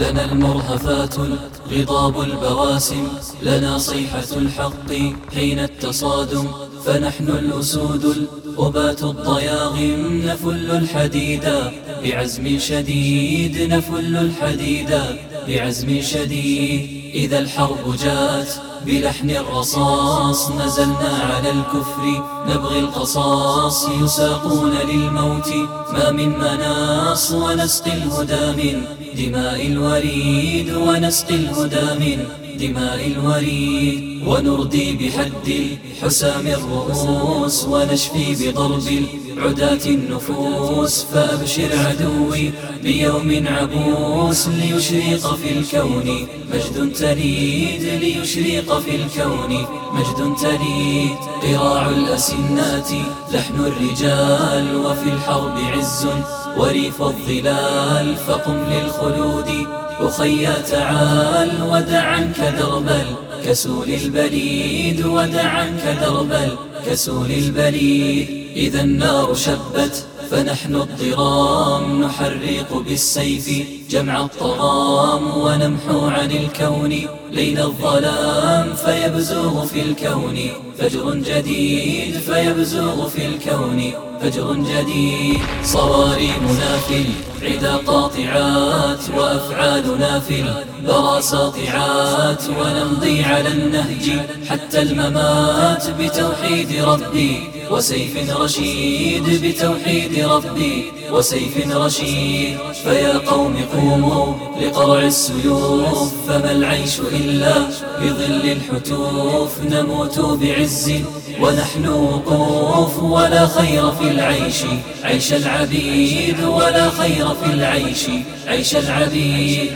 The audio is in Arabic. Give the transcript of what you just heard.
لنا المرهفات غضاب البواسم لنا صيحة الحق حين التصادم فنحن الأسود الأبات الضياغم نفل الحديدا بعزم شديد نفل الحديدا بعزم شديد. إذا الحرب جاءت بلحن الرصاص نزلنا على الكفر نبغي القصاص. يساقون للموت ما من مناص ونسقي الهدى من دماء الوريد ونسقي الهدى من دماء الوريد. ونردي بحد الحسام الرؤوس ونشفي بضرب العداة النفوس فأبشر عدوي بيوم عبوس ليشرق في الكون. مجد تريد ليشرق في الكون. مجد تريد قراع الأسنات لحن الرجال وفي الحرب عز وريف الظلال. فقم للخلود أخيا تعال ودع عنك درب الكسول البليد ودع عنك درب الكسول البليد. إذا النار شبت فنحن الضرام نحرق بالسيف جمع الطغام ونمحو عن الكون ليل الظلام فيبزوغ في الكون. فجر جديد فيبزوغ في الكون. فجر جديد صواريمنا في العدا قاطعات وأفعالنا في البرى ساطعات ونمضي على النهج حتى الممات بتوحيد ربي وسيف رشيد بتوحيد ربي وسيف رشيد. فيا قوم قوموا لقرع السيوف فما العيش إلا بظل الحتوف نموت بعز ونحن وقوف ولا خير في العيش عيش العبيد ولا خير في العيش عيش العبيد